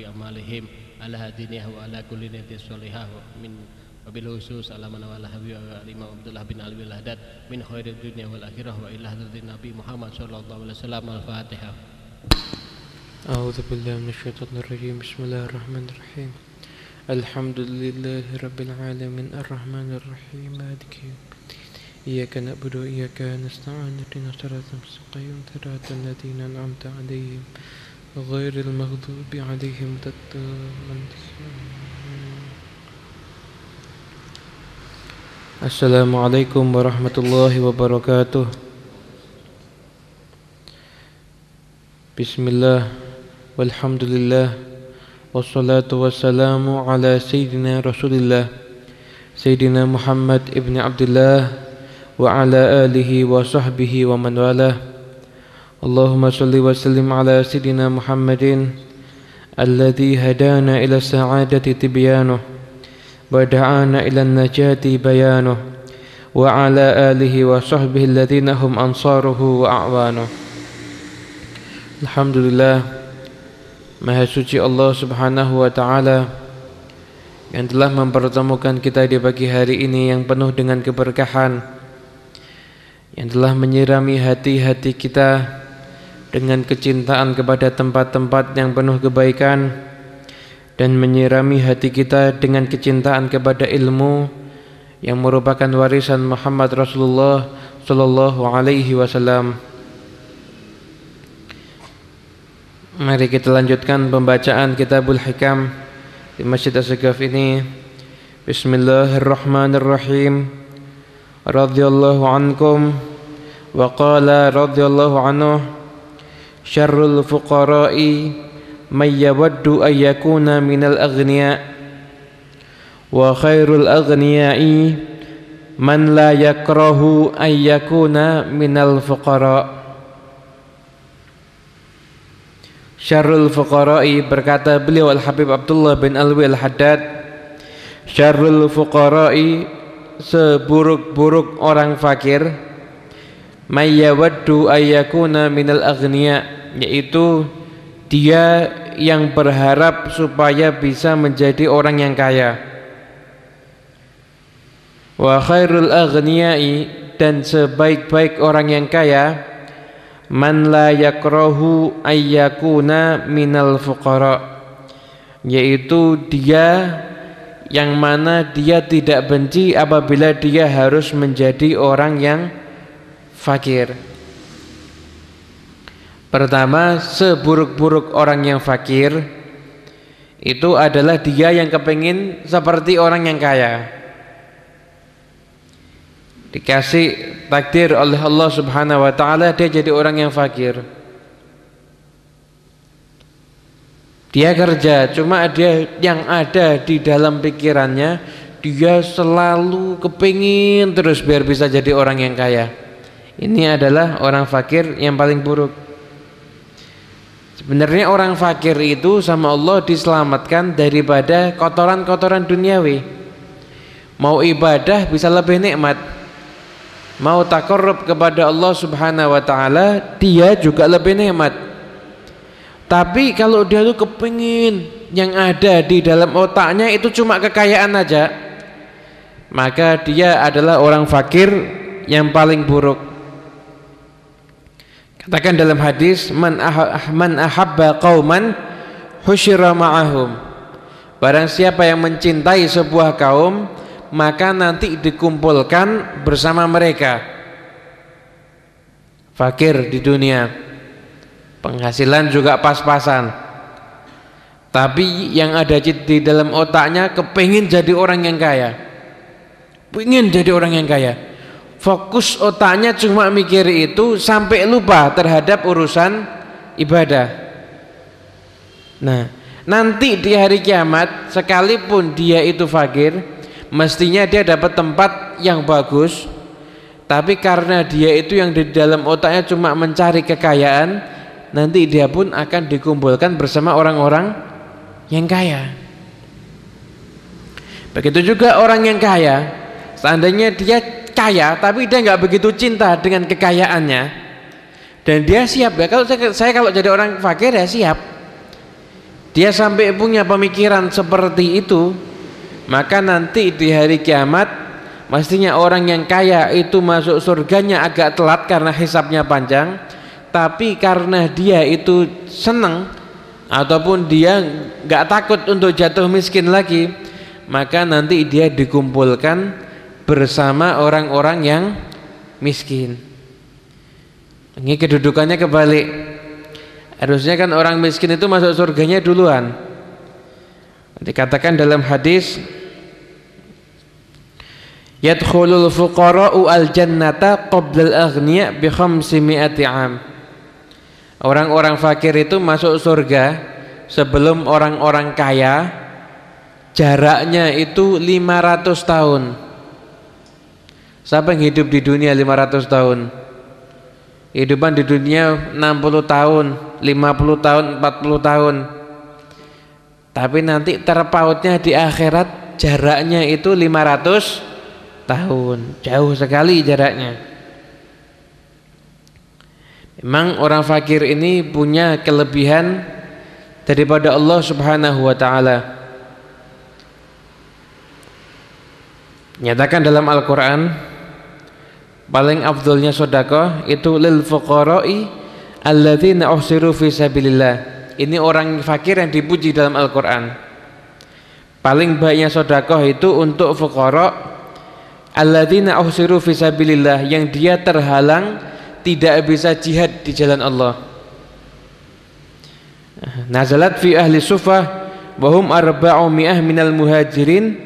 في أعمالهم على دينه وعلى كل نية صالحة من وبالخصوص على من والى حبيب الإمام عبد الله بن علي الهداد من خير الدنيا والآخرة وإلى حضرة النبي محمد صلى الله عليه وسلم الفاتحة أعوذ بالله من الشيطان الرجيم بسم الله الرحمن الرحيم الحمد لله رب العالمين الرحمن الرحيم مالك إياك نعبد وإياك نستعين اهدنا الصراط المستقيم صراط الذين أنعمت عليهم غير المغضوب عليهم السلام عليكم ورحمة الله وبركاته. بسم الله والحمد لله والصلاة والسلام على سيدنا رسول الله سيدنا محمد ابن عبد الله وعلى آله وصحبه ومن والاه. اللهم صل وسلم على سيدنا محمد الذي هدانا إلى السعادة تبيانه ودعانا إلى النجاة بيانه وعلى آله وصحبه الذين هم أنصاره وأعوانه الحمد لله Maha suci Allah subhanahu wa ta'ala Yang telah mempertemukan kita di pagi hari ini yang penuh dengan keberkahan Yang telah menyirami hati-hati kita dengan kecintaan kepada tempat-tempat yang penuh kebaikan Dan menyirami hati kita dengan kecintaan kepada ilmu Yang merupakan warisan Muhammad Rasulullah Sallallahu alaihi wasallam Mari kita lanjutkan pembacaan Kitabul Hikam di Masjid As-Sagaf ini. Bismillahirrahmanirrahim. Radhiyallahu ankum wa qala radhiyallahu anhu syarrul fuqara'i may yawaddu ay yakuna minal aghniya wa khairul aghniya'i man la yakrahu ay yakuna minal fuqara' Syarrul fuqara'i berkata beliau Al-Habib Abdullah bin Alwi Al-Haddad Syarrul fuqara'i seburuk-buruk orang fakir mayyawaddu ayyakuna minal aghniya yaitu dia yang berharap supaya bisa menjadi orang yang kaya. Wa khairul aghniyai dan sebaik-baik orang yang kaya man la yakrahu ayyakuna minal fuqara yaitu dia yang mana dia tidak benci apabila dia harus menjadi orang yang fakir pertama seburuk-buruk orang yang fakir itu adalah dia yang kepingin seperti orang yang kaya dikasih takdir oleh Allah Subhanahu wa taala dia jadi orang yang fakir. Dia kerja, cuma dia yang ada di dalam pikirannya dia selalu kepingin terus biar bisa jadi orang yang kaya. Ini adalah orang fakir yang paling buruk. Sebenarnya orang fakir itu sama Allah diselamatkan daripada kotoran-kotoran duniawi. Mau ibadah bisa lebih nikmat mau takarrub kepada Allah Subhanahu wa taala, dia juga lebih nikmat. Tapi kalau dia tuh kepingin yang ada di dalam otaknya itu cuma kekayaan aja, maka dia adalah orang fakir yang paling buruk. Katakan dalam hadis, man, man ahabba qauman husyira ma'ahum. Barang siapa yang mencintai sebuah kaum, maka nanti dikumpulkan bersama mereka. Fakir di dunia. Penghasilan juga pas-pasan. Tapi yang ada di dalam otaknya kepingin jadi orang yang kaya. Ingin jadi orang yang kaya fokus otaknya cuma mikir itu sampai lupa terhadap urusan ibadah. Nah nanti di hari kiamat sekalipun dia itu fakir mestinya dia dapat tempat yang bagus. Tapi karena dia itu yang di dalam otaknya cuma mencari kekayaan nanti dia pun akan dikumpulkan bersama orang-orang yang kaya. Begitu juga orang yang kaya seandainya dia kaya tapi dia nggak begitu cinta dengan kekayaannya. Dan dia siap. Ya kalau saya, saya kalau jadi orang fakir ya siap. Dia sampai punya pemikiran seperti itu maka nanti di hari kiamat mestinya orang yang kaya itu masuk surganya agak telat karena hisapnya panjang tapi karena dia itu senang ataupun dia nggak takut untuk jatuh miskin lagi maka nanti dia dikumpulkan bersama orang-orang yang miskin. Ini kedudukannya kebalik. Harusnya kan orang miskin itu masuk surganya duluan. Dikatakan dalam hadis yadkhulul fuqara'u al jannata qabla al aghniya bi khamsimi'ati 'am. Orang-orang fakir itu masuk surga sebelum orang-orang kaya jaraknya itu 500 tahun. Siapa yang hidup di dunia 500 tahun? Hidupan di dunia 60 tahun, 50 tahun, 40 tahun. Tapi nanti terpautnya di akhirat jaraknya itu 500 tahun. Jauh sekali jaraknya. Memang orang fakir ini punya kelebihan daripada Allah Subhanahu wa taala. Nyatakan dalam Al-Qur'an paling afdolnya sedekah itu lil fuqara'i alladzina uhsiru fi sabilillah. Ini orang fakir yang dipuji dalam Al-Qur'an. Paling baiknya sedekah itu untuk fuqara alladzina uhsiru fi sabilillah yang dia terhalang tidak bisa jihad di jalan Allah nazalat fi ahli sufah wahum arba'u mi'ah minal muhajirin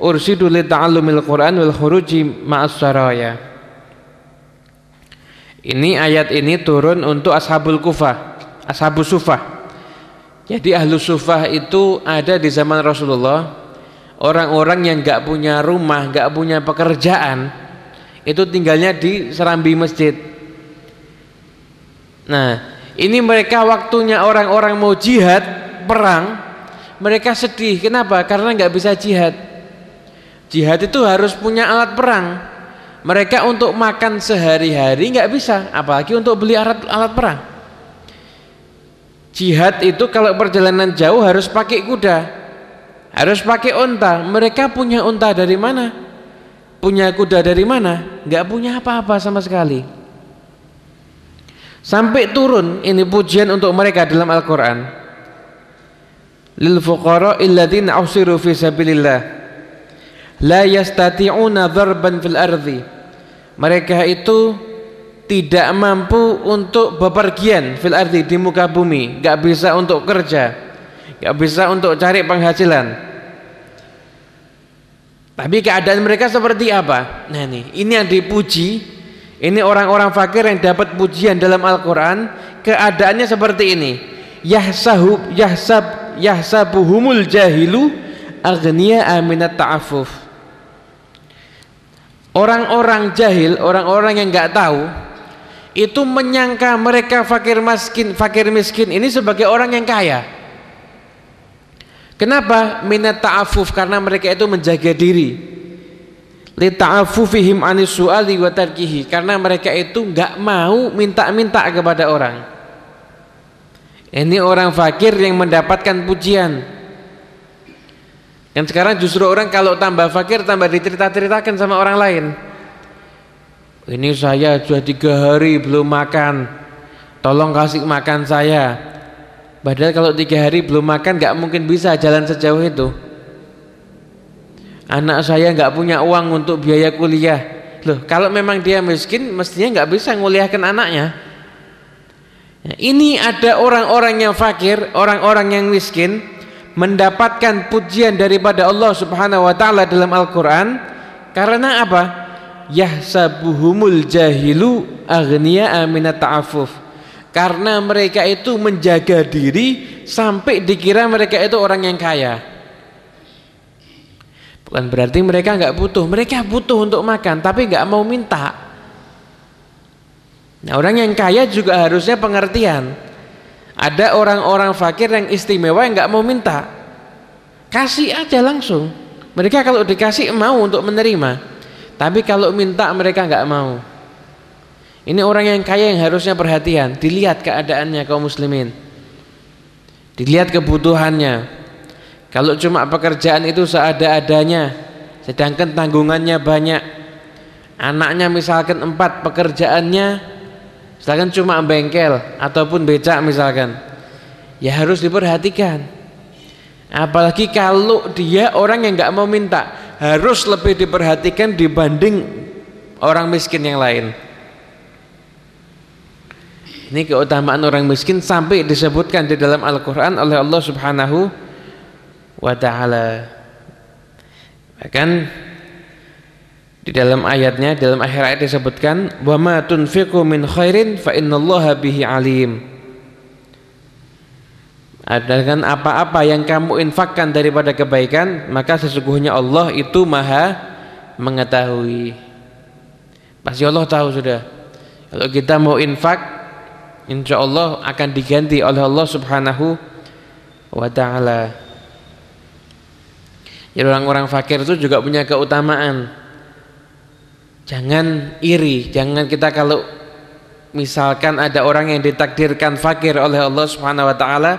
ursidu li ta'allumil quran wal khuruji ma'as saraya ini ayat ini turun untuk ashabul kufah ashabul sufah jadi ahlu sufah itu ada di zaman Rasulullah orang-orang yang gak punya rumah gak punya pekerjaan itu tinggalnya di serambi masjid Nah, ini mereka waktunya orang-orang mau jihad, perang, mereka sedih. Kenapa? Karena nggak bisa jihad. Jihad itu harus punya alat perang. Mereka untuk makan sehari-hari nggak bisa, apalagi untuk beli alat alat perang. Jihad itu kalau perjalanan jauh harus pakai kuda, harus pakai unta. Mereka punya unta dari mana? Punya kuda dari mana? Nggak punya apa-apa sama sekali. Sampai turun ini pujian untuk mereka dalam Al-Qur'an. Lil fuqara fi sabilillah la yastati'una dharban fil ardi. Mereka itu tidak mampu untuk bepergian fil ardi di muka bumi, enggak bisa untuk kerja, enggak bisa untuk cari penghasilan. Tapi keadaan mereka seperti apa? Nah ini, ini yang dipuji. Ini orang-orang fakir yang dapat pujian dalam Al-Quran. Keadaannya seperti ini. Yahsahub Yahsab Yahsabuhumul jahilu Agniya aminat ta'afuf Orang-orang jahil Orang-orang yang nggak tahu Itu menyangka mereka fakir miskin Fakir miskin ini sebagai orang yang kaya. Kenapa? Minat ta'afuf Karena mereka itu menjaga diri. Lita'afufihim anis su'ali wa tarkihi karena mereka itu enggak mau minta-minta kepada orang. Ini orang fakir yang mendapatkan pujian dan sekarang justru orang kalau tambah fakir tambah dicerita-ceritakan sama orang lain. Ini saya sudah tiga hari belum makan. Tolong kasih makan saya. Padahal kalau tiga hari belum makan nggak mungkin bisa jalan sejauh itu. Anak saya nggak punya uang untuk biaya kuliah. Loh kalau memang dia miskin mestinya nggak bisa nguliahkan anaknya. Ya, ini ada orang-orang yang fakir orang-orang yang miskin mendapatkan pujian daripada Allah subhanahu wa ta'ala dalam Al-Quran karena apa? yahsabuhumul jahilu agniya aminat ta'afuf karena mereka itu menjaga diri sampai dikira mereka itu orang yang kaya Bukan berarti mereka nggak butuh, mereka butuh untuk makan, tapi nggak mau minta. Nah, orang yang kaya juga harusnya pengertian. Ada orang-orang fakir yang istimewa yang nggak mau minta, kasih aja langsung. Mereka kalau dikasih mau untuk menerima, tapi kalau minta mereka nggak mau. Ini orang yang kaya yang harusnya perhatian, dilihat keadaannya kaum muslimin. Dilihat kebutuhannya. Kalau cuma pekerjaan itu seada-adanya, sedangkan tanggungannya banyak. Anaknya misalkan empat pekerjaannya, misalkan cuma bengkel ataupun becak misalkan, ya harus diperhatikan. Apalagi kalau dia orang yang nggak mau minta, harus lebih diperhatikan dibanding orang miskin yang lain. Ini keutamaan orang miskin sampai disebutkan di dalam Al-Quran oleh Allah Subhanahu wa Ta'ala. Bahkan di dalam ayatnya, dalam akhir ayat disebutkan, "Wa ma tunfiqu min khairin fa innallaha bihi alim." Adakan apa-apa yang kamu infakkan daripada kebaikan, maka sesungguhnya Allah itu Maha mengetahui. Pasti Allah tahu sudah. Kalau kita mau infak insya Allah akan diganti oleh Allah subhanahu wa ta'ala jadi orang-orang fakir itu juga punya keutamaan jangan iri jangan kita kalau misalkan ada orang yang ditakdirkan fakir oleh Allah subhanahu wa ta'ala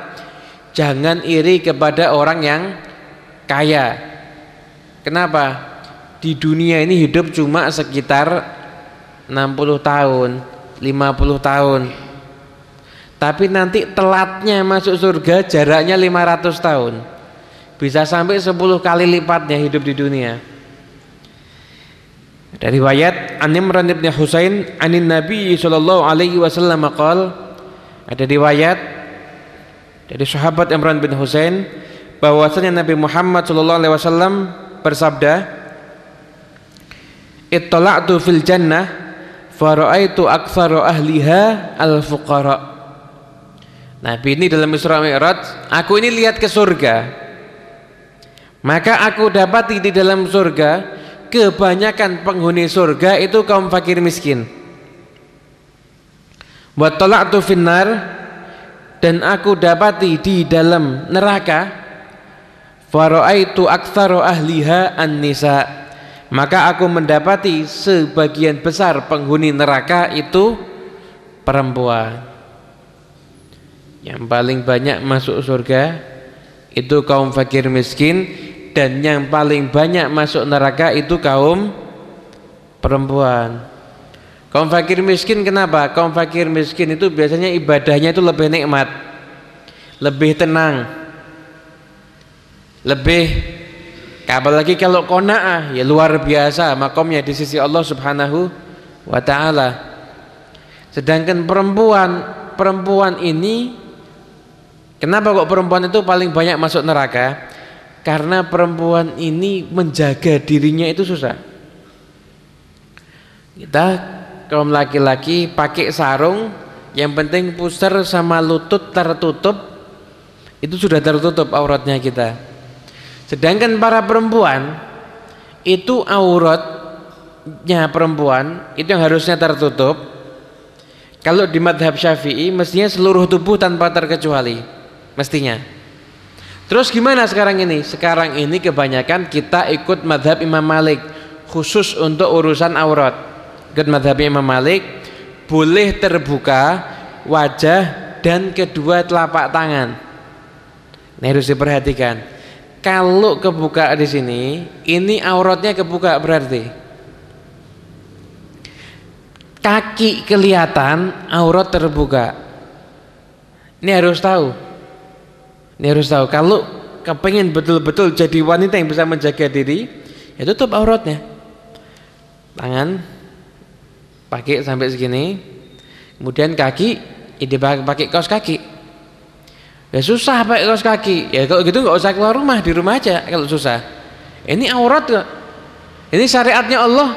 jangan iri kepada orang yang kaya. Kenapa? di dunia ini hidup cuma sekitar 60 tahun 50 tahun. Tapi nanti telatnya masuk surga jaraknya 500 tahun. Bisa sampai 10 kali lipatnya hidup di dunia dari riwayat An Imran bin Husain anin Nabi sallallahu alaihi wasallam qol ada riwayat dari sahabat Imran bin Husain bahwasanya Nabi Muhammad sallallahu alaihi wasallam bersabda Ittala'tu fil jannah fara'aitu aktsara ahliha al-fuqara' Nabi ini dalam Isra Mi'raj, aku ini lihat ke surga. Maka aku dapati di dalam surga kebanyakan penghuni surga itu kaum fakir miskin. Wa tala'tu finnar dan aku dapati di dalam neraka faraitu aktsaru ahliha an-nisa. Maka aku mendapati sebagian besar penghuni neraka itu perempuan yang paling banyak masuk surga itu kaum fakir miskin dan yang paling banyak masuk neraka itu kaum perempuan kaum fakir miskin kenapa? kaum fakir miskin itu biasanya ibadahnya itu lebih nikmat lebih tenang lebih apalagi kalau kona'ah ya luar biasa makomnya di sisi Allah subhanahu wa ta'ala sedangkan perempuan perempuan ini Kenapa kok perempuan itu paling banyak masuk neraka? Karena perempuan ini menjaga dirinya itu susah. Kita kaum laki-laki pakai sarung, yang penting pusar sama lutut tertutup, itu sudah tertutup auratnya kita. Sedangkan para perempuan itu auratnya perempuan itu yang harusnya tertutup. Kalau di madhab syafi'i mestinya seluruh tubuh tanpa terkecuali mestinya terus gimana sekarang ini? Sekarang ini kebanyakan kita ikut madhab Imam Malik khusus untuk urusan aurat. Ikut madhab Imam Malik boleh terbuka wajah dan kedua telapak tangan. Ini harus diperhatikan. Kalau kebuka di sini ini auratnya kebuka berarti. Kaki kelihatan aurat terbuka. Ini harus tahu ini harus tahu kalau kepengen betul-betul jadi wanita yang bisa menjaga diri, ya tutup auratnya. Tangan pakai sampai segini. Kemudian kaki ini pakai kaos kaki. Ya susah pakai kaos kaki. Ya kalau gitu nggak usah keluar rumah, di rumah aja kalau susah. Ini aurat kok. Ini syariatnya Allah.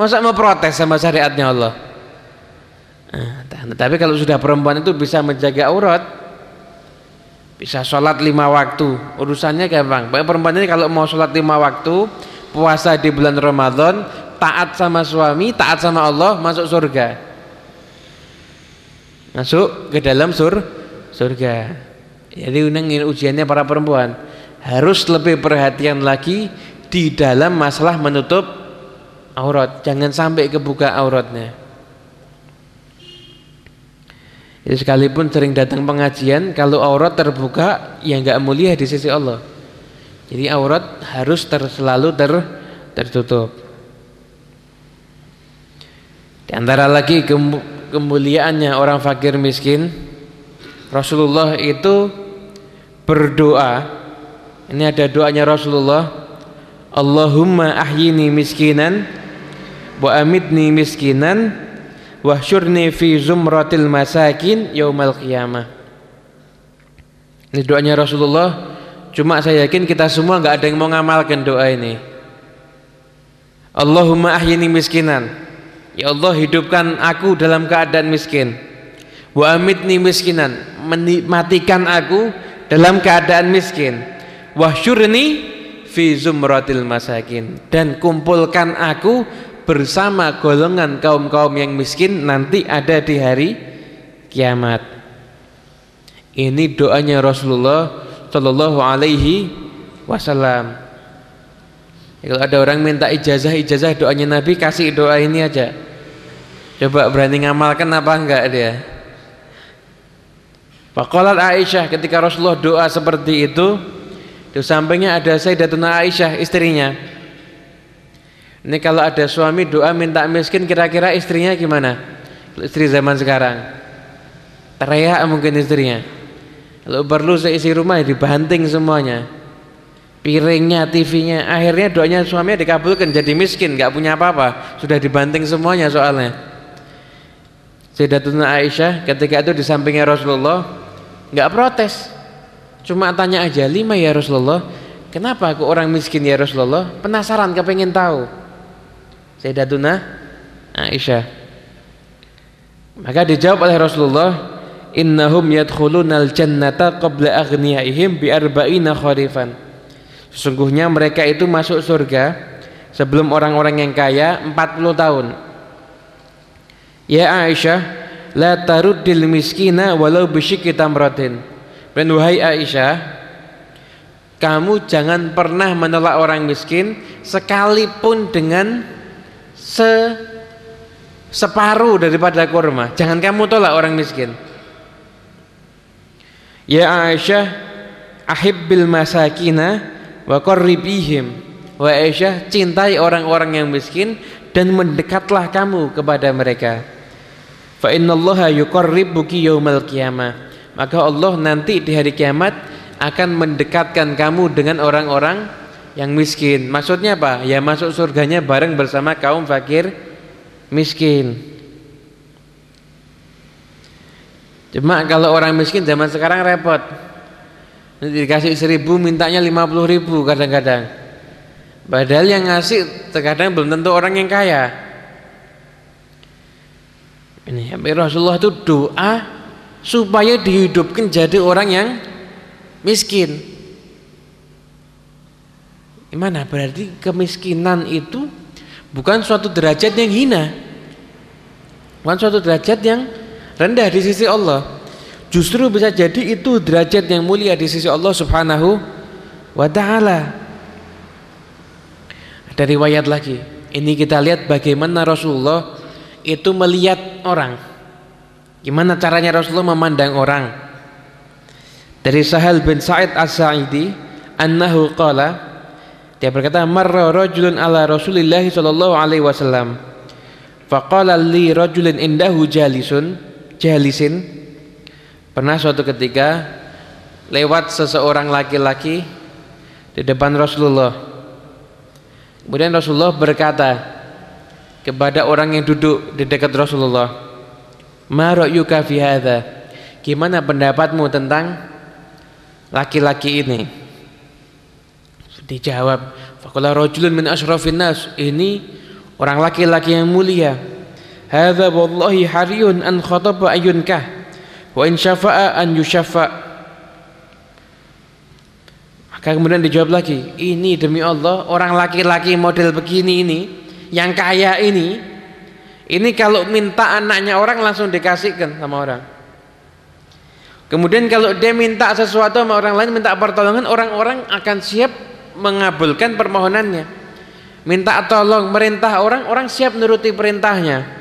Masa mau protes sama syariatnya Allah? Nah, tapi kalau sudah perempuan itu bisa menjaga aurat, bisa sholat lima waktu. Urusannya gampang. Perempuan ini kalau mau sholat lima waktu puasa di bulan Ramadan taat sama suami taat sama Allah masuk surga. Masuk ke dalam sur surga. Jadi ini ujiannya para perempuan. Harus lebih perhatian lagi di dalam masalah menutup aurat. Jangan sampai kebuka auratnya Jadi sekalipun sering datang pengajian, kalau aurat terbuka, ya nggak mulia di sisi Allah. Jadi aurat harus ter, selalu ter, tertutup. Di antara lagi kemuliaannya orang fakir miskin, Rasulullah itu berdoa. Ini ada doanya Rasulullah. Allahumma ahyini miskinan wa amitni miskinan wahsyurni fi zumratil masakin yaumal qiyamah. Ini doanya Rasulullah. Cuma saya yakin kita semua nggak ada yang mau ngamalkan doa ini. Allahumma ahyini miskinan. Ya Allah hidupkan aku dalam keadaan miskin. Wa amitni miskinan. Matikan aku dalam keadaan miskin wahsyurni fi zumratil masakin dan kumpulkan aku bersama golongan kaum-kaum yang miskin nanti ada di hari kiamat. Ini doanya Rasulullah Shallallahu alaihi wasallam. Kalau ada orang minta ijazah ijazah doanya Nabi kasih doa ini aja. Coba berani ngamalkan apa enggak dia? Faqalat Aisyah ketika Rasulullah doa seperti itu, di sampingnya ada Sayyidatuna Aisyah istrinya. Ini kalau ada suami doa minta miskin kira-kira istrinya gimana? Istri zaman sekarang. Teriak mungkin istrinya. Kalau perlu seisi rumah dibanting semuanya. Piringnya, TV-nya, akhirnya doanya suaminya dikabulkan jadi miskin, nggak punya apa-apa, sudah dibanting semuanya soalnya. Sayyidatuna Aisyah ketika itu di sampingnya Rasulullah nggak protes cuma tanya aja lima ya Rasulullah kenapa aku orang miskin ya Rasulullah penasaran kepengen tahu Sayyidatuna Aisyah. Maka dijawab oleh Rasulullah innahum yadkhulunal jannata qabla aghniyaihim bi arba'ina kharifan. Sesungguhnya mereka itu masuk surga sebelum orang-orang yang kaya 40 tahun. Ya Aisyah la taruddil miskina walau bisyikki tamratin. Dan wahai Aisyah kamu jangan pernah menolak orang miskin sekalipun dengan se separuh daripada kurma. Jangan kamu tolak orang miskin. Ya Aisyah ahibbil masakina wa qarribihim. Wa Aisyah cintai orang-orang yang miskin dan mendekatlah kamu kepada mereka. Fa innallaha yuqarribuki yaumal qiyamah. Maka Allah nanti di hari kiamat akan mendekatkan kamu dengan orang-orang yang miskin. Maksudnya apa? Ya masuk surganya bareng bersama kaum fakir miskin. Cuma kalau orang miskin zaman sekarang repot. Dikasih seribu mintanya lima puluh ribu kadang-kadang. Padahal yang ngasih terkadang belum tentu orang yang kaya. Ini Rasulullah itu doa supaya dihidupkan jadi orang yang miskin. Gimana? Berarti kemiskinan itu bukan suatu derajat yang hina. Bukan suatu derajat yang rendah di sisi Allah. Justru bisa jadi itu derajat yang mulia di sisi Allah Subhanahu wa taala. Ada riwayat lagi. Ini kita lihat bagaimana Rasulullah itu melihat orang. Gimana caranya Rasulullah memandang orang? Dari Sahal bin Sa'id As-Sa'idi annahu qala dia berkata marra rajulun ala Rasulillah sallallahu alaihi wasallam. Faqala li rajulin indahu jalisun jalisin. Pernah suatu ketika lewat seseorang laki-laki di depan Rasulullah. Kemudian Rasulullah berkata kepada orang yang duduk di dekat Rasulullah ma ra'yuka fi hadha? Gimana pendapatmu tentang laki-laki ini dijawab faqala rajulun min asyrafin nas. Ini orang laki-laki yang mulia. Hadza wallahi hariyun an khataba ayunkah wa in syafa'a an yushaffa maka kemudian dijawab lagi ini demi Allah orang laki-laki model begini ini yang kaya ini ini kalau minta anaknya orang langsung dikasihkan sama orang. Kemudian kalau dia minta sesuatu sama orang lain minta pertolongan orang-orang akan siap mengabulkan permohonannya minta tolong merintah orang orang siap menuruti perintahnya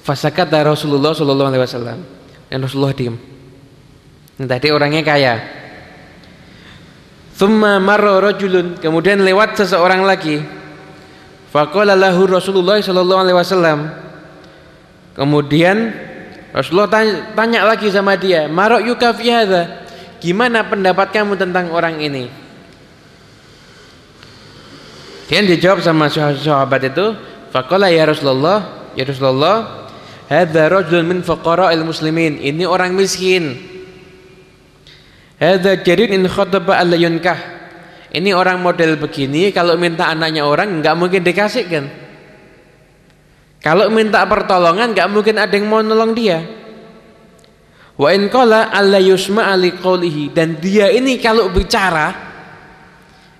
Fasakata Rasulullah sallallahu alaihi wasallam. Dan Rasulullah diam. Tadi orangnya kaya. Thumma marra rajulun, kemudian lewat seseorang lagi. Faqala lahu Rasulullah sallallahu alaihi wasallam. Kemudian Rasulullah tanya, tanya lagi sama dia, "Marok yuka fi hadha?" Gimana pendapat kamu tentang orang ini? Dia dijawab sama sahabat itu, faqala ya Rasulullah, ya Rasulullah, hadza rajulun min fuqara'il muslimin. Ini orang miskin. Hadza jarid in khataba alla yunkah. Ini orang model begini kalau minta anaknya orang enggak mungkin dikasihkan. Kalau minta pertolongan enggak mungkin ada yang mau nolong dia. Wa in qala alla yusma'a liqaulihi dan dia ini kalau bicara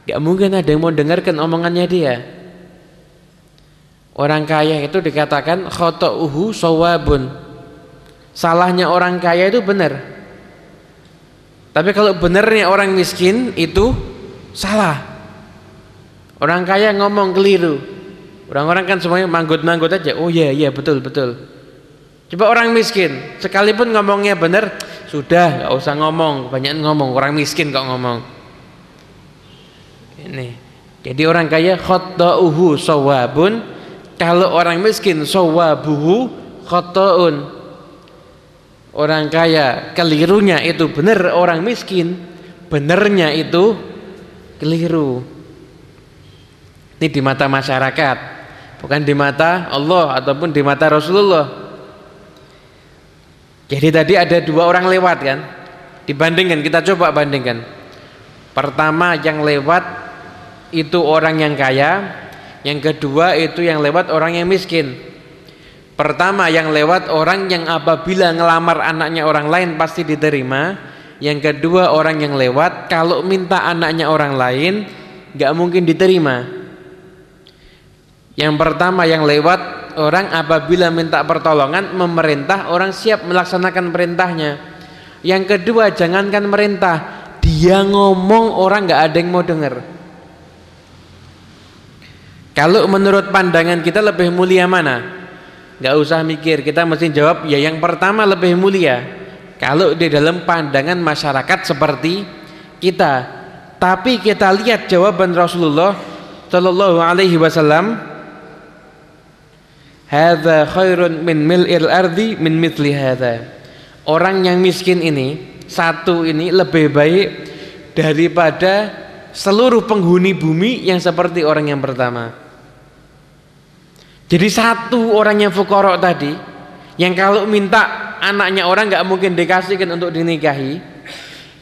enggak mungkin ada yang mau dengarkan omongannya dia. Orang kaya itu dikatakan khata'uhu sawabun. Salahnya orang kaya itu benar. Tapi kalau benarnya orang miskin itu salah. Orang kaya ngomong keliru. Orang-orang kan semuanya manggut-manggut aja. Oh iya iya betul betul. Coba orang miskin, sekalipun ngomongnya benar, sudah nggak usah ngomong, banyak ngomong. Orang miskin kok ngomong. Ini. Jadi orang kaya khata'uhu sawabun, kalau orang miskin sawabuhu khata'un orang kaya kelirunya itu benar orang miskin benernya itu keliru ini di mata masyarakat bukan di mata Allah ataupun di mata Rasulullah jadi tadi ada dua orang lewat kan dibandingkan kita coba bandingkan pertama yang lewat itu orang yang kaya yang kedua itu yang lewat orang yang miskin Pertama yang lewat orang yang apabila ngelamar anaknya orang lain pasti diterima. Yang kedua orang yang lewat kalau minta anaknya orang lain nggak mungkin diterima. Yang pertama yang lewat orang apabila minta pertolongan memerintah orang siap melaksanakan perintahnya. Yang kedua jangankan merintah dia ngomong orang nggak ada yang mau dengar. Kalau menurut pandangan kita lebih mulia mana? nggak usah mikir kita mesti jawab ya yang pertama lebih mulia kalau di dalam pandangan masyarakat seperti kita tapi kita lihat jawaban Rasulullah Shallallahu Alaihi Wasallam hadza khairun min mil'il ardi min mithli hadza. Orang yang miskin ini satu ini lebih baik daripada seluruh penghuni bumi yang seperti orang yang pertama. Jadi satu orang yang fukorok tadi yang kalau minta anaknya orang nggak mungkin dikasihkan untuk dinikahi,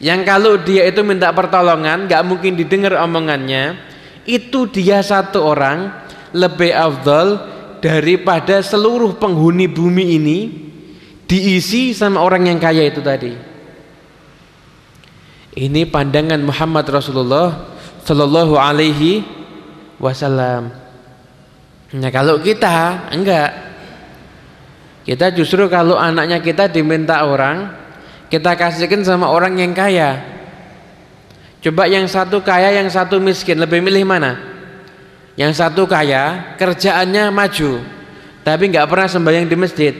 yang kalau dia itu minta pertolongan nggak mungkin didengar omongannya, itu dia satu orang lebih afdal daripada seluruh penghuni bumi ini diisi sama orang yang kaya itu tadi. Ini pandangan Muhammad Rasulullah Sallallahu Alaihi Wasallam. Nah kalau kita enggak Kita justru kalau anaknya kita diminta orang Kita kasihkan sama orang yang kaya Coba yang satu kaya yang satu miskin Lebih milih mana? Yang satu kaya kerjaannya maju Tapi enggak pernah sembahyang di masjid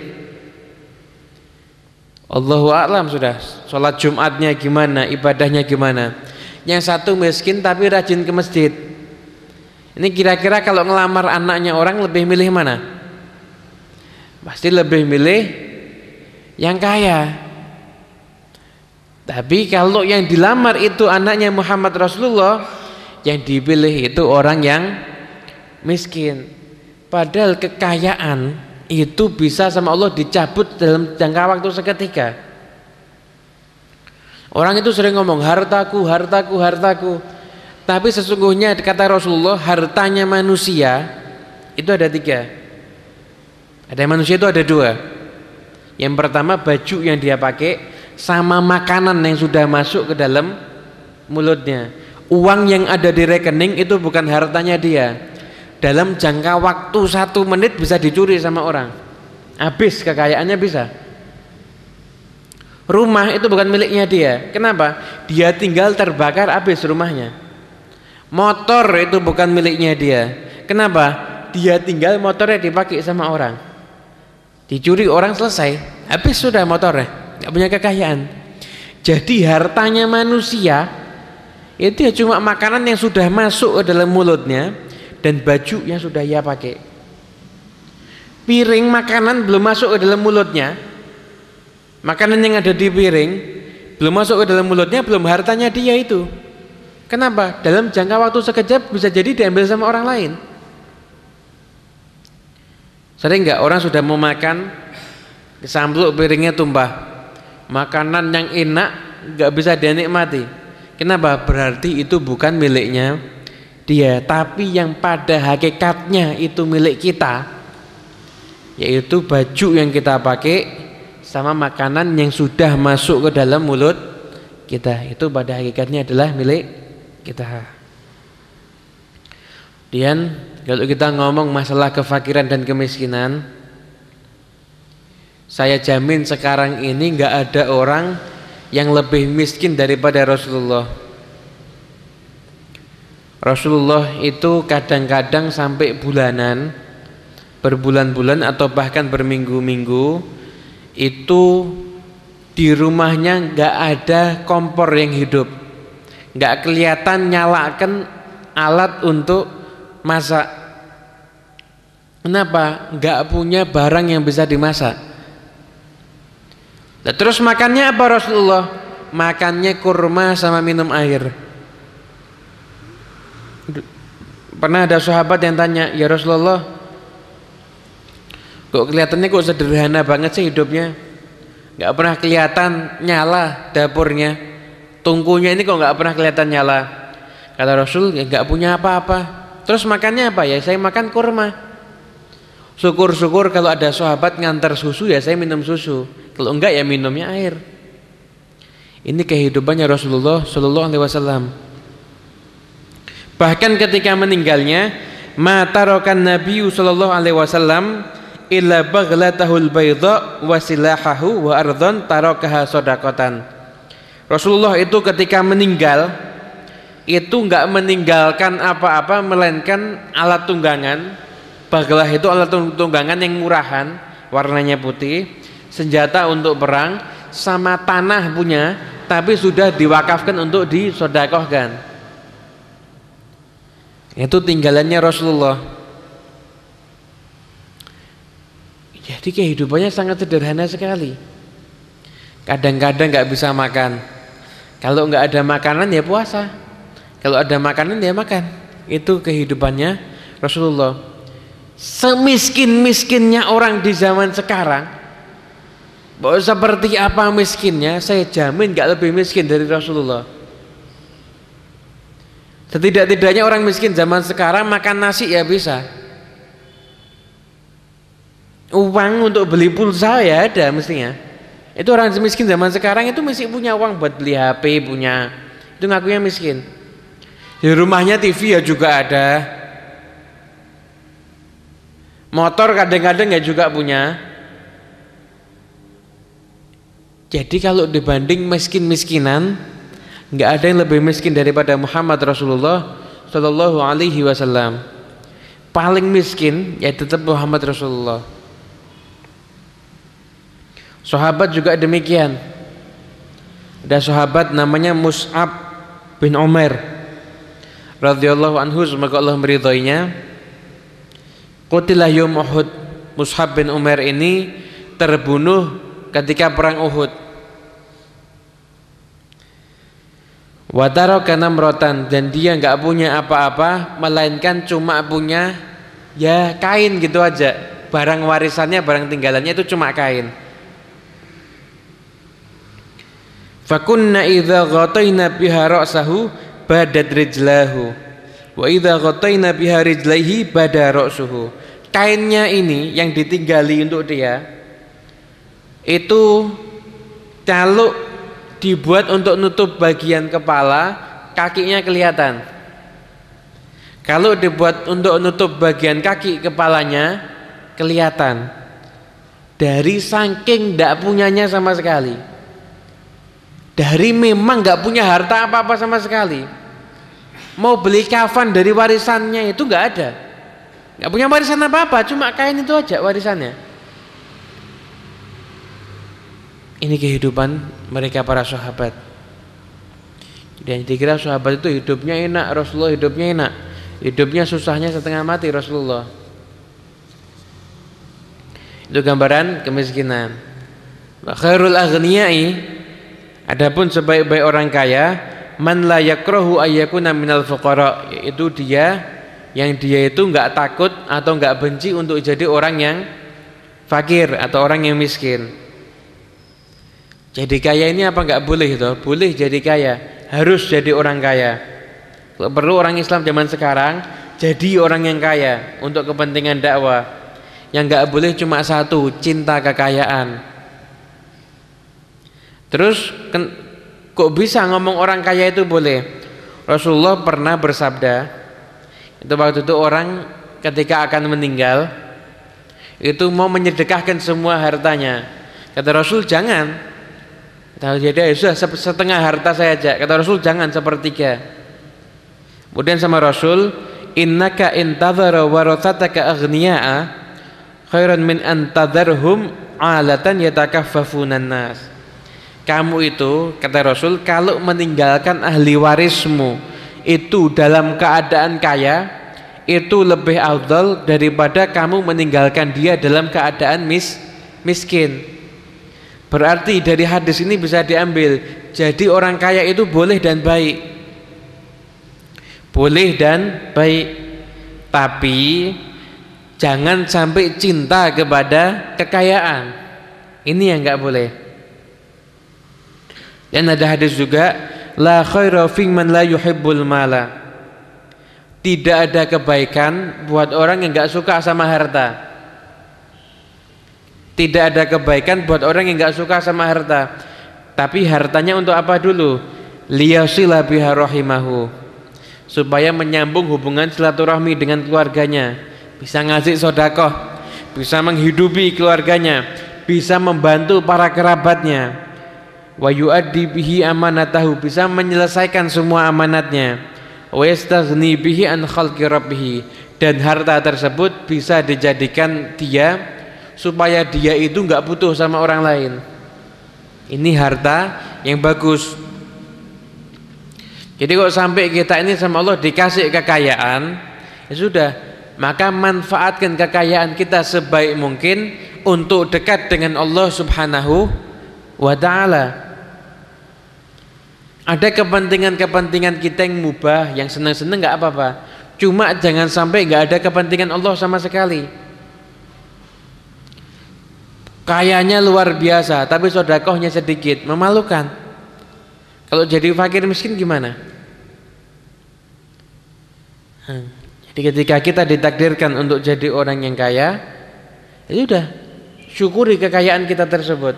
Allahu a'lam sudah Sholat Jumatnya gimana Ibadahnya gimana Yang satu miskin tapi rajin ke masjid ini kira-kira kalau ngelamar anaknya orang lebih milih mana? Pasti lebih milih yang kaya. Tapi kalau yang dilamar itu anaknya Muhammad Rasulullah, yang dipilih itu orang yang miskin. Padahal kekayaan itu bisa sama Allah dicabut dalam jangka waktu seketika. Orang itu sering ngomong hartaku, hartaku, hartaku. Tapi sesungguhnya kata Rasulullah hartanya manusia itu ada tiga. Ada manusia itu ada dua. Yang pertama baju yang dia pakai sama makanan yang sudah masuk ke dalam mulutnya. Uang yang ada di rekening itu bukan hartanya dia. Dalam jangka waktu satu menit bisa dicuri sama orang. Habis kekayaannya bisa. Rumah itu bukan miliknya dia. Kenapa? Dia tinggal terbakar habis rumahnya. Motor itu bukan miliknya dia. Kenapa? Dia tinggal motornya dipakai sama orang. dicuri orang selesai habis sudah motornya nggak punya kekayaan jadi hartanya manusia itu ya cuma makanan yang sudah masuk ke dalam mulutnya dan baju yang sudah ia pakai. Piring makanan belum masuk ke dalam mulutnya. Makanan yang ada di piring belum masuk ke dalam mulutnya belum hartanya dia itu. Kenapa? Dalam jangka waktu sekejap bisa jadi diambil sama orang lain. Sering nggak orang sudah mau makan kesampluk piringnya tumpah makanan yang enak nggak bisa dinikmati. Kenapa? Berarti itu bukan miliknya dia tapi yang pada hakikatnya itu milik kita yaitu baju yang kita pakai sama makanan yang sudah masuk ke dalam mulut kita itu pada hakikatnya adalah milik kita Kemudian kalau kita ngomong masalah kefakiran dan kemiskinan saya jamin sekarang ini nggak ada orang yang lebih miskin daripada Rasulullah. Rasulullah itu kadang-kadang sampai bulanan, berbulan-bulan atau bahkan berminggu-minggu itu di rumahnya nggak ada kompor yang hidup, nggak kelihatan nyalakan alat untuk masak. Kenapa? Nggak punya barang yang bisa dimasak. Terus makannya apa Rasulullah? Makannya kurma sama minum air. Pernah ada sahabat yang tanya, "Ya Rasulullah, kok kelihatannya kok sederhana banget sih hidupnya? Gak pernah kelihatan nyala dapurnya. Tungkunya ini kok gak pernah kelihatan nyala." Kata Rasul, "Ya gak punya apa-apa." Terus makannya apa ya? Saya makan kurma. Syukur-syukur kalau ada sahabat ngantar susu ya saya minum susu. Kalau enggak ya minumnya air. Ini kehidupannya Rasulullah Shallallahu Alaihi Wasallam. Bahkan ketika meninggalnya, mata rokan Nabi Shallallahu Alaihi Wasallam illa baglatahul bayda wasilahahu wa ardon tarokaha sodakotan. Rasulullah itu ketika meninggal itu enggak meninggalkan apa-apa melainkan alat tunggangan. Baglah itu alat tunggangan yang murahan, warnanya putih senjata untuk perang sama tanah punya tapi sudah diwakafkan untuk disodakohkan itu tinggalannya Rasulullah. Jadi kehidupannya sangat sederhana sekali. Kadang-kadang nggak bisa makan. Kalau nggak ada makanan ya puasa. Kalau ada makanan ya makan. Itu kehidupannya Rasulullah. Semiskin-miskinnya orang di zaman sekarang seperti apa miskinnya saya jamin gak lebih miskin dari Rasulullah setidak-tidaknya orang miskin zaman sekarang makan nasi ya bisa. Uang untuk beli pulsa ya ada mestinya. Itu orang miskin zaman sekarang itu mesti punya uang buat beli HP punya. Itu ngakunya miskin. Di rumahnya TV ya juga ada. Motor kadang-kadang ya juga punya. Jadi kalau dibanding miskin-miskinan, nggak ada yang lebih miskin daripada Muhammad Rasulullah Shallallahu Alaihi Wasallam. Paling miskin ya tetap Muhammad Rasulullah. Sahabat juga demikian. Ada sahabat namanya Mus'ab bin Umar radhiyallahu anhu semoga Allah meridhoinya. Qutilah yom Uhud. Mus'ab bin Umar ini terbunuh ketika perang Uhud. Wataro karena merotan dan dia nggak punya apa-apa melainkan cuma punya ya kain gitu aja barang warisannya barang tinggalannya itu cuma kain. Fakunna idza ghataina biha ra'sahu badat rijlahu wa idza ghataina biha rijlaihi bada ra'suhu. Kainnya ini yang ditinggali untuk dia itu kalau dibuat untuk nutup bagian kepala kakinya kelihatan. Kalau dibuat untuk nutup bagian kaki kepalanya kelihatan. Dari saking tidak punyanya sama sekali. Dari memang nggak punya harta apa-apa sama sekali. Mau beli kafan dari warisannya itu nggak ada. Nggak punya warisan apa-apa cuma kain itu aja warisannya Ini kehidupan mereka para sahabat. Dan dikira sahabat itu hidupnya enak, Rasulullah hidupnya enak. Hidupnya susahnya setengah mati Rasulullah. Itu gambaran kemiskinan. Khairul aghniyai adapun sebaik-baik orang kaya man la yakrahu ayyakuna minal fuqara yaitu dia yang dia itu enggak takut atau enggak benci untuk jadi orang yang fakir atau orang yang miskin. Jadi kaya ini apa enggak boleh itu? Boleh jadi kaya, harus jadi orang kaya. Kalau perlu orang Islam zaman sekarang jadi orang yang kaya untuk kepentingan dakwah. Yang enggak boleh cuma satu, cinta kekayaan. Terus kok bisa ngomong orang kaya itu boleh? Rasulullah pernah bersabda, itu waktu itu orang ketika akan meninggal itu mau menyedekahkan semua hartanya. Kata Rasul jangan. Jadi ya sudah setengah harta saya aja. Kata Rasul jangan sepertiga. Kemudian sama Rasul, innaka intadhara warathataka aghniya'a khairan min antadharhum alatan yatakaffafunan nas. Kamu itu kata Rasul kalau meninggalkan ahli warismu itu dalam keadaan kaya itu lebih afdal daripada kamu meninggalkan dia dalam keadaan mis miskin. Berarti dari hadis ini bisa diambil jadi orang kaya itu boleh dan baik. Boleh dan baik. Tapi jangan sampai cinta kepada kekayaan. Ini yang enggak boleh. Dan ada hadis juga la khaira man la yuhibbul mala tidak ada kebaikan buat orang yang nggak suka sama harta. Tidak ada kebaikan buat orang yang nggak suka sama harta. Tapi hartanya untuk apa dulu? Liyasila biha rahimahu. Supaya menyambung hubungan silaturahmi dengan keluarganya. Bisa ngasih sodakoh. Bisa menghidupi keluarganya. Bisa membantu para kerabatnya. Wa yuaddi bihi amanatahu. Bisa menyelesaikan semua amanatnya wa yastaghni bihi an khalqi rabbih dan harta tersebut bisa dijadikan dia supaya dia itu enggak butuh sama orang lain. Ini harta yang bagus. Jadi kok sampai kita ini sama Allah dikasih kekayaan, ya sudah, maka manfaatkan kekayaan kita sebaik mungkin untuk dekat dengan Allah Subhanahu wa taala. Ada kepentingan-kepentingan kita yang mubah, yang senang-senang nggak apa-apa. Cuma jangan sampai nggak ada kepentingan Allah sama sekali. Kayanya luar biasa, tapi sodakohnya sedikit, memalukan. Kalau jadi fakir miskin gimana? Hmm. Jadi ketika kita ditakdirkan untuk jadi orang yang kaya, ya sudah, syukuri kekayaan kita tersebut.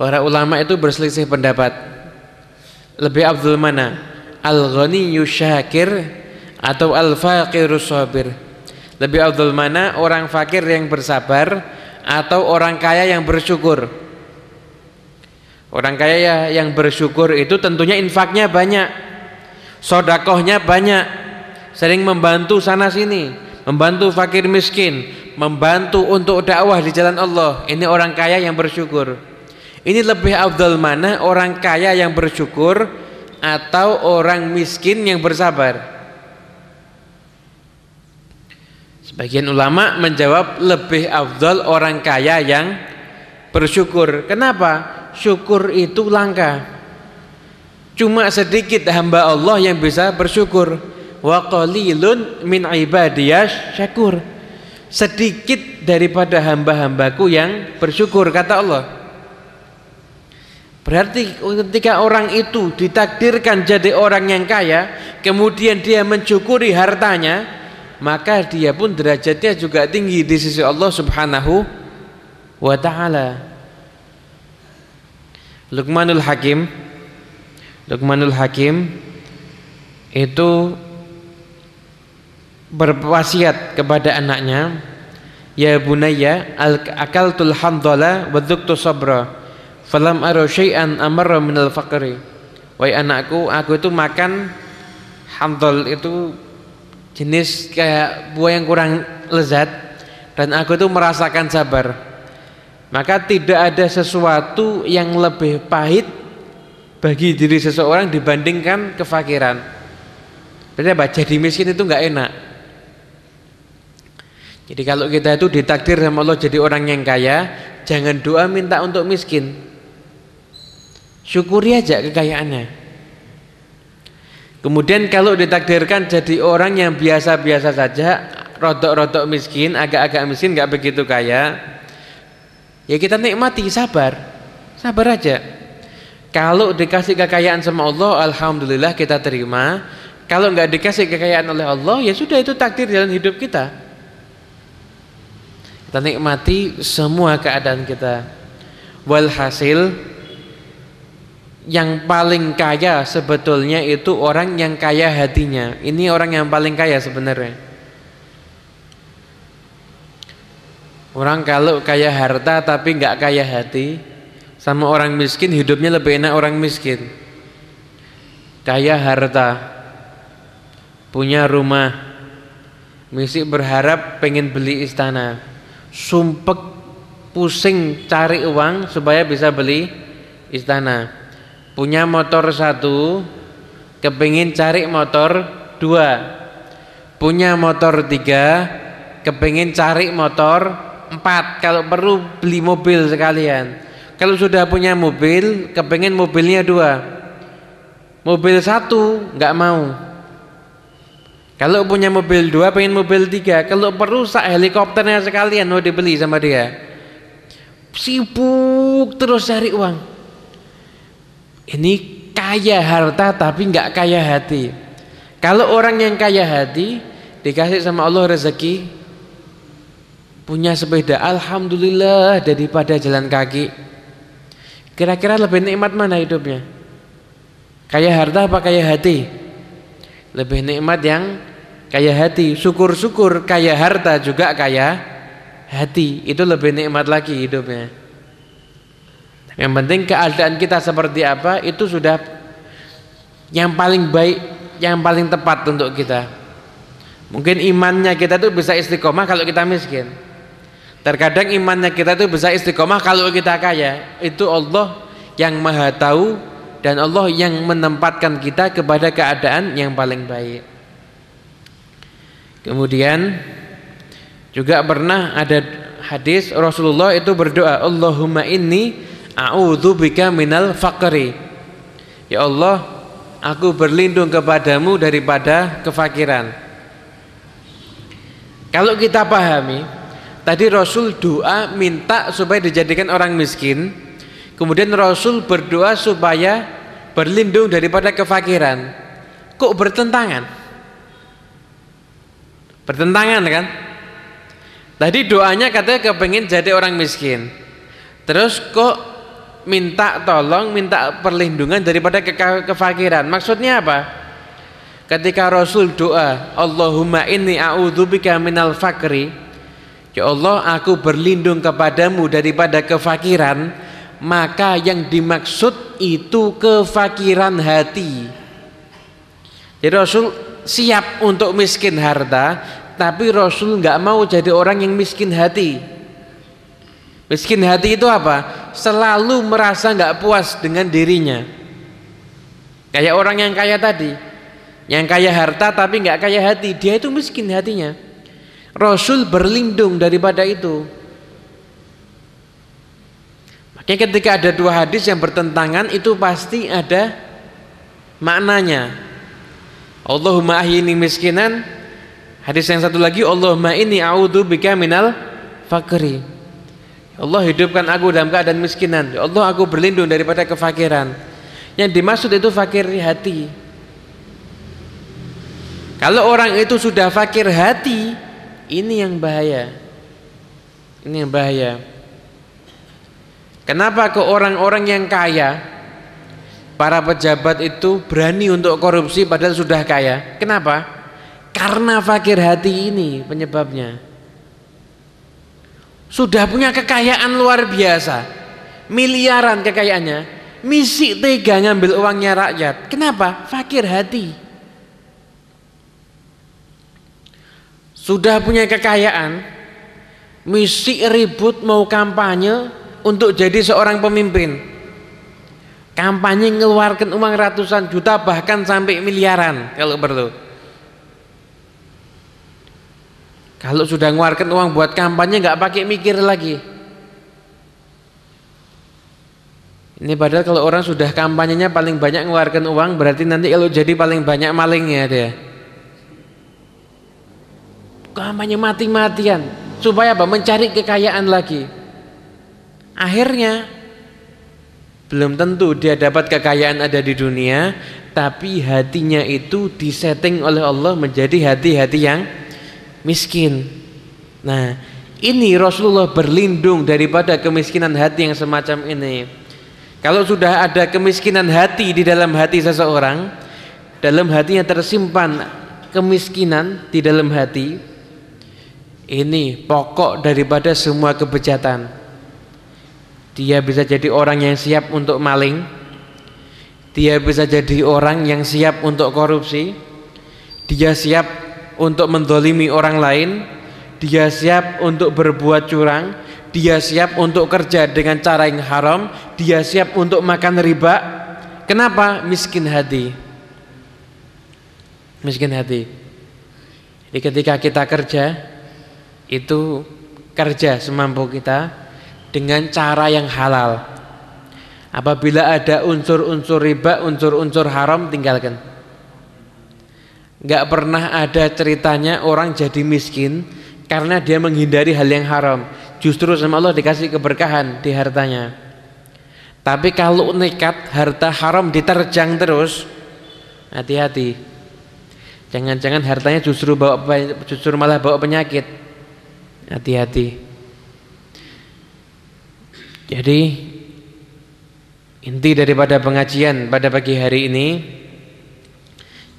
Para ulama itu berselisih pendapat. Lebih abdul mana? Al-ghaniyyu syakir atau al-faqiru sabir? Lebih abdul mana? Orang fakir yang bersabar atau orang kaya yang bersyukur? Orang kaya yang bersyukur itu tentunya infaknya banyak. Sodakohnya banyak. Sering membantu sana sini, membantu fakir miskin, membantu untuk dakwah di jalan Allah. Ini orang kaya yang bersyukur. Ini lebih afdal mana orang kaya yang bersyukur atau orang miskin yang bersabar? Sebagian ulama menjawab lebih afdal orang kaya yang bersyukur. Kenapa? Syukur itu langka. Cuma sedikit hamba Allah yang bisa bersyukur. Wa qalilun min ibadiyas syakur. Sedikit daripada hamba-hambaku yang bersyukur kata Allah. Berarti ketika orang itu ditakdirkan jadi orang yang kaya, kemudian dia mencukuri hartanya, maka dia pun derajatnya juga tinggi di sisi Allah Subhanahu wa taala. Luqmanul Hakim Luqmanul Hakim itu berwasiat kepada anaknya, "Ya bunayya, akaltul hamdala wa dzuktu sabra." Falam ara syai'an amarra minal faqri. Wahai anakku, aku itu makan hamdol itu jenis kayak buah yang kurang lezat dan aku itu merasakan sabar. maka tidak ada sesuatu yang lebih pahit bagi diri seseorang dibandingkan kefakiran. Berarti apa? Jadi miskin itu nggak enak. Jadi kalau kita itu ditakdir sama Allah jadi orang yang kaya, jangan doa minta untuk miskin. Syukuri aja kekayaannya. Kemudian kalau ditakdirkan jadi orang yang biasa-biasa saja, rodok-rodok miskin, agak-agak miskin, nggak begitu kaya, ya kita nikmati, sabar, sabar aja. Kalau dikasih kekayaan sama Allah, alhamdulillah kita terima. Kalau nggak dikasih kekayaan oleh Allah, ya sudah itu takdir dalam hidup kita. Kita nikmati semua keadaan kita. Walhasil yang paling kaya sebetulnya itu orang yang kaya hatinya. Ini orang yang paling kaya sebenarnya. Orang kalau kaya harta tapi nggak kaya hati, sama orang miskin hidupnya lebih enak orang miskin. Kaya harta, punya rumah, misi berharap pengen beli istana, sumpek pusing cari uang supaya bisa beli istana punya motor satu kepingin cari motor dua. Punya motor tiga kepingin cari motor empat. Kalau perlu beli mobil sekalian. Kalau sudah punya mobil kepingin mobilnya dua. Mobil satu nggak mau. Kalau punya mobil dua pengen mobil tiga. Kalau perlu sak helikopternya sekalian mau dibeli sama dia. Sibuk terus cari uang ini kaya harta tapi nggak kaya hati. Kalau orang yang kaya hati dikasih sama Allah rezeki punya sepeda, alhamdulillah daripada jalan kaki. Kira-kira lebih nikmat mana hidupnya? Kaya harta apa kaya hati? Lebih nikmat yang kaya hati. Syukur-syukur kaya harta juga kaya hati. Itu lebih nikmat lagi hidupnya. Yang penting keadaan kita seperti apa itu sudah yang paling baik, yang paling tepat untuk kita. Mungkin imannya kita tuh bisa istiqomah kalau kita miskin. Terkadang imannya kita tuh bisa istiqomah kalau kita kaya. Itu Allah yang Maha tahu dan Allah yang menempatkan kita kepada keadaan yang paling baik. Kemudian juga pernah ada hadis Rasulullah itu berdoa, Allahumma inni bika minal faqri. Ya Allah, aku berlindung kepadamu daripada kefakiran. Kalau kita pahami, tadi Rasul doa minta supaya dijadikan orang miskin, kemudian Rasul berdoa supaya berlindung daripada kefakiran. Kok bertentangan? Bertentangan kan? Tadi doanya katanya kepengen jadi orang miskin. Terus kok minta tolong, minta perlindungan daripada ke kefakiran. Maksudnya apa? Ketika Rasul doa, Allahumma inni a'udzubika minal fakri. Ya Allah, aku berlindung kepadamu daripada kefakiran. Maka yang dimaksud itu kefakiran hati. Jadi Rasul siap untuk miskin harta, tapi Rasul nggak mau jadi orang yang miskin hati. Miskin hati itu apa? Selalu merasa nggak puas dengan dirinya. Kayak orang yang kaya tadi, yang kaya harta tapi nggak kaya hati, dia itu miskin hatinya. Rasul berlindung daripada itu. Makanya ketika ada dua hadis yang bertentangan itu pasti ada maknanya. Allahumma ahyini miskinan. Hadis yang satu lagi Allahumma inni a'udzu bika minal fakri. Allah hidupkan aku dalam keadaan miskinan. Ya Allah aku berlindung daripada kefakiran. Yang dimaksud itu fakir hati. Kalau orang itu sudah fakir hati, ini yang bahaya. Ini yang bahaya. Kenapa ke orang-orang yang kaya, para pejabat itu berani untuk korupsi padahal sudah kaya? Kenapa? Karena fakir hati ini penyebabnya sudah punya kekayaan luar biasa. Miliaran kekayaannya. Misi tega ngambil uangnya rakyat. Kenapa? Fakir hati. Sudah punya kekayaan misi ribut mau kampanye untuk jadi seorang pemimpin. Kampanye ngeluarkan uang ratusan juta bahkan sampai miliaran kalau perlu kalau sudah ngeluarkan uang buat kampanye nggak pakai mikir lagi. Ini padahal kalau orang sudah kampanyenya paling banyak ngeluarkan uang berarti nanti kalau jadi paling banyak malingnya dia. Kampanye mati-matian supaya apa? Mencari kekayaan lagi. Akhirnya belum tentu dia dapat kekayaan ada di dunia tapi hatinya itu disetting oleh Allah menjadi hati-hati yang miskin nah ini Rasulullah berlindung daripada kemiskinan hati yang semacam ini kalau sudah ada kemiskinan hati di dalam hati seseorang dalam hatinya tersimpan kemiskinan di dalam hati ini pokok daripada semua kebejatan dia bisa jadi orang yang siap untuk maling. Dia bisa jadi orang yang siap untuk korupsi. Dia siap untuk mendolimi orang lain. Dia siap untuk berbuat curang. Dia siap untuk kerja dengan cara yang haram. Dia siap untuk makan riba. Kenapa? Miskin hati. Miskin hati. Jadi ketika kita kerja itu kerja semampu kita dengan cara yang halal. Apabila ada unsur-unsur riba, unsur-unsur haram tinggalkan. Gak pernah ada ceritanya orang jadi miskin karena dia menghindari hal yang haram. Justru sama Allah dikasih keberkahan di hartanya. Tapi kalau nekat harta haram diterjang terus, hati-hati. Jangan-jangan hartanya justru bawa justru malah bawa penyakit. Hati-hati. Jadi inti daripada pengajian pada pagi hari ini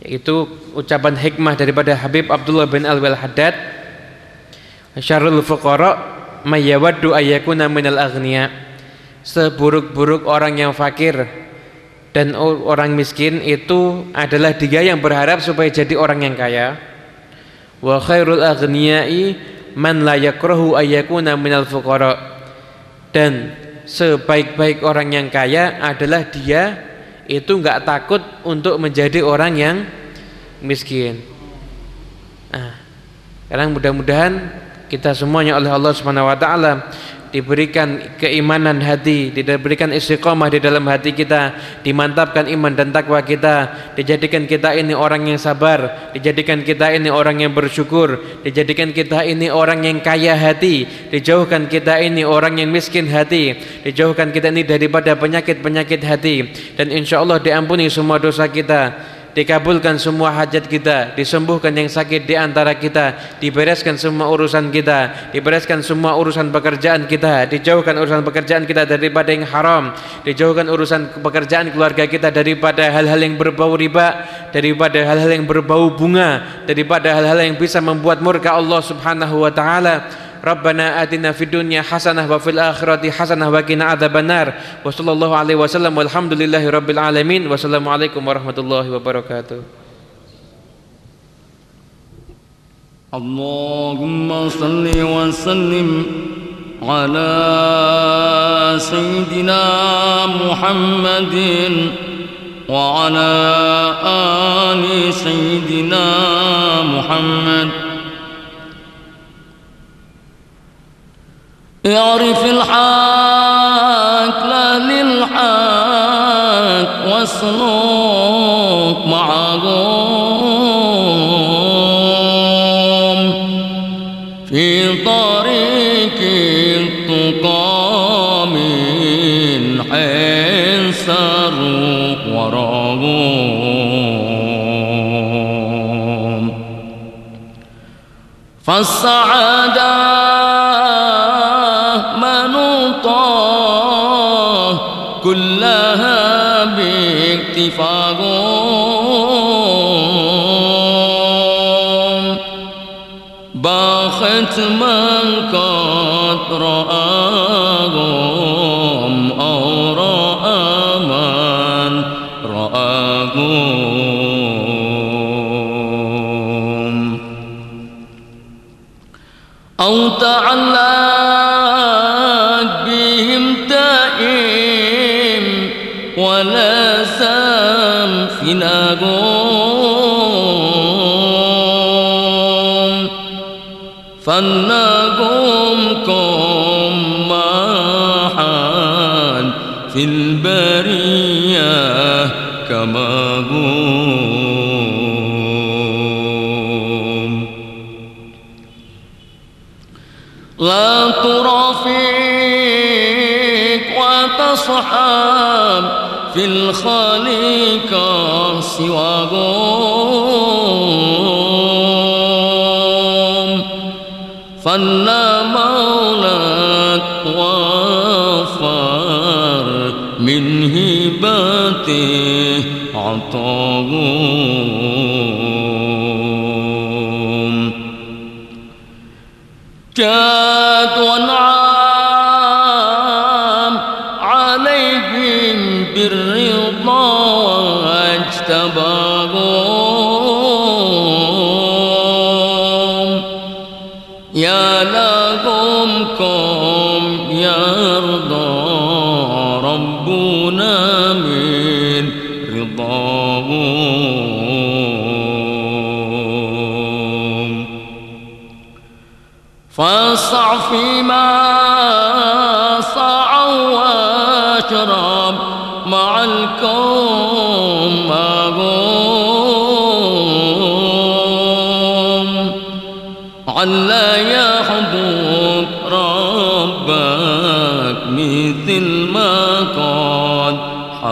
yaitu ucapan hikmah daripada Habib Abdullah bin Alwal Haddad Syarul fuqara mayyawaddu ayyakuna minal aghniya. Seburuk-buruk orang yang fakir dan orang miskin itu adalah dia yang berharap supaya jadi orang yang kaya. Wa khairul aghniyai man la yakrahu ayyakuna minal fuqara. Dan sebaik-baik orang yang kaya adalah dia itu nggak takut untuk menjadi orang yang miskin. Nah, sekarang mudah-mudahan kita semuanya oleh Allah Subhanahu wa taala diberikan keimanan hati, diberikan istiqomah di dalam hati kita, dimantapkan iman dan takwa kita, dijadikan kita ini orang yang sabar, dijadikan kita ini orang yang bersyukur, dijadikan kita ini orang yang kaya hati, dijauhkan kita ini orang yang miskin hati, dijauhkan kita ini daripada penyakit-penyakit hati. Dan insya Allah diampuni semua dosa kita dikabulkan semua hajat kita, disembuhkan yang sakit di antara kita, dibereskan semua urusan kita, dibereskan semua urusan pekerjaan kita, dijauhkan urusan pekerjaan kita daripada yang haram, dijauhkan urusan pekerjaan keluarga kita daripada hal-hal yang berbau riba, daripada hal-hal yang berbau bunga, daripada hal-hal yang bisa membuat murka Allah Subhanahu wa taala. ربنا آتنا في الدنيا حسنة وفي الآخرة حسنة وقنا عذاب النار. وصلى الله عليه وسلم والحمد لله رب العالمين. والسلام عليكم ورحمة الله وبركاته. اللهم صل وسلم على سيدنا محمد وعلى آل سيدنا محمد. يعرف الحق لا للحق واسلوك معهم. في طريق التقى من حيث وراهم. فالسعادة باكتفاقهم باخت من قد رآهم البرية كما هم لا ترافق وتصحب في الخليقة سواهم فلا يأتيه عطاهم. كان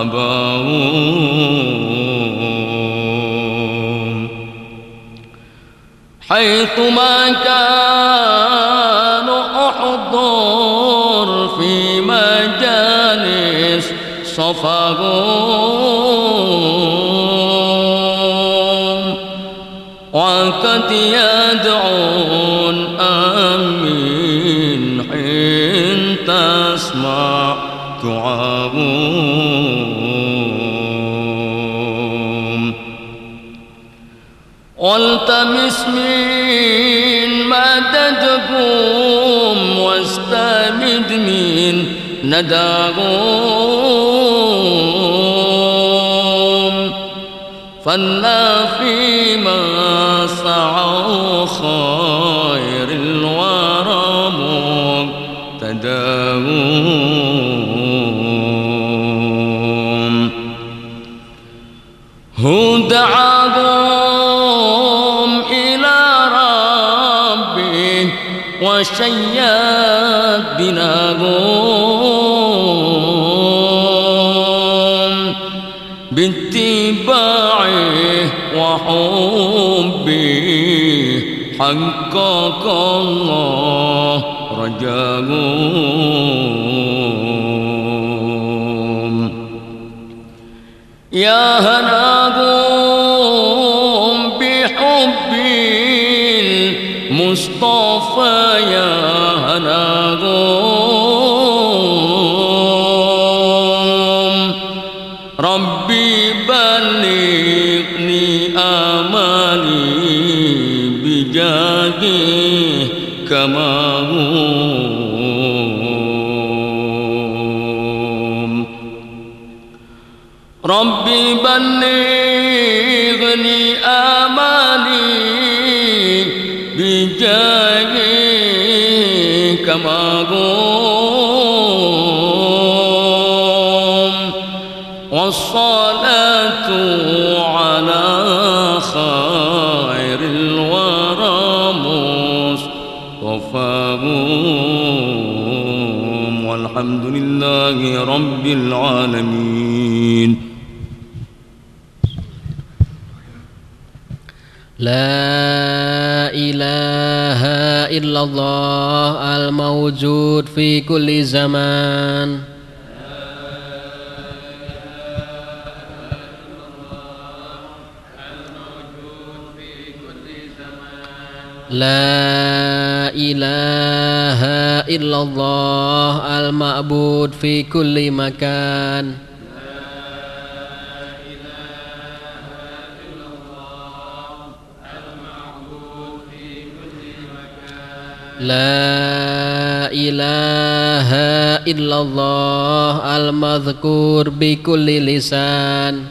حباهم حيثما كانوا أحضر في مجالس صفاهم وقد يدعون آمين حين تسمع دعاهم. والتمس من مددكم واستمد من نداهم فلا فيما سعوا خير الورى مقتداهم. وشيد بناهم باتباعه وحبه. حقق الله رجاهم يا هناهم بحب المصطفى كما هم ربي بلغني آمالي بجاهي كما قوم والحمد لله رب العالمين. لا إله إلا الله الموجود في كل زمان. La ilaha illallah al-ma'bud fi kulli makan. La ilaha illallah al-madhkur bi kulli lisan.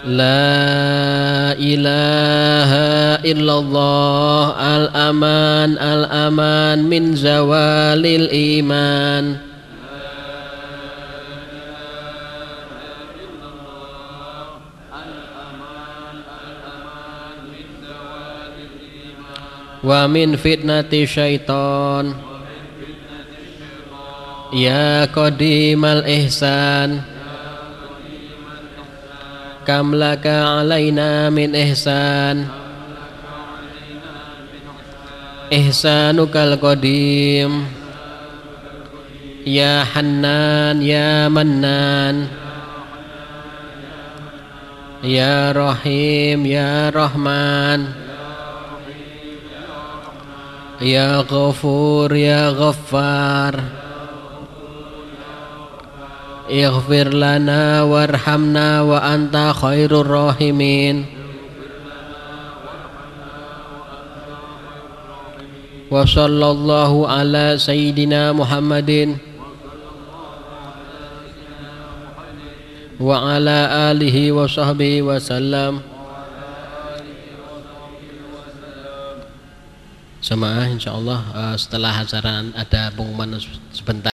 La ilaha illallah al-aman al-aman min zawalil iman. Wa min fitnati syaitan. Ya qadimal ihsan كم لك علينا من إحسان إحسانك القديم يا حنان يا منان يا رحيم يا رحمن يا غفور يا غفار اغفر لنا وارحمنا وأنت خير الراحمين وصلى الله على سيدنا محمد وعلى آله وصحبه وسلم Jemaah insya Allah uh, setelah acara ada pengumuman sebentar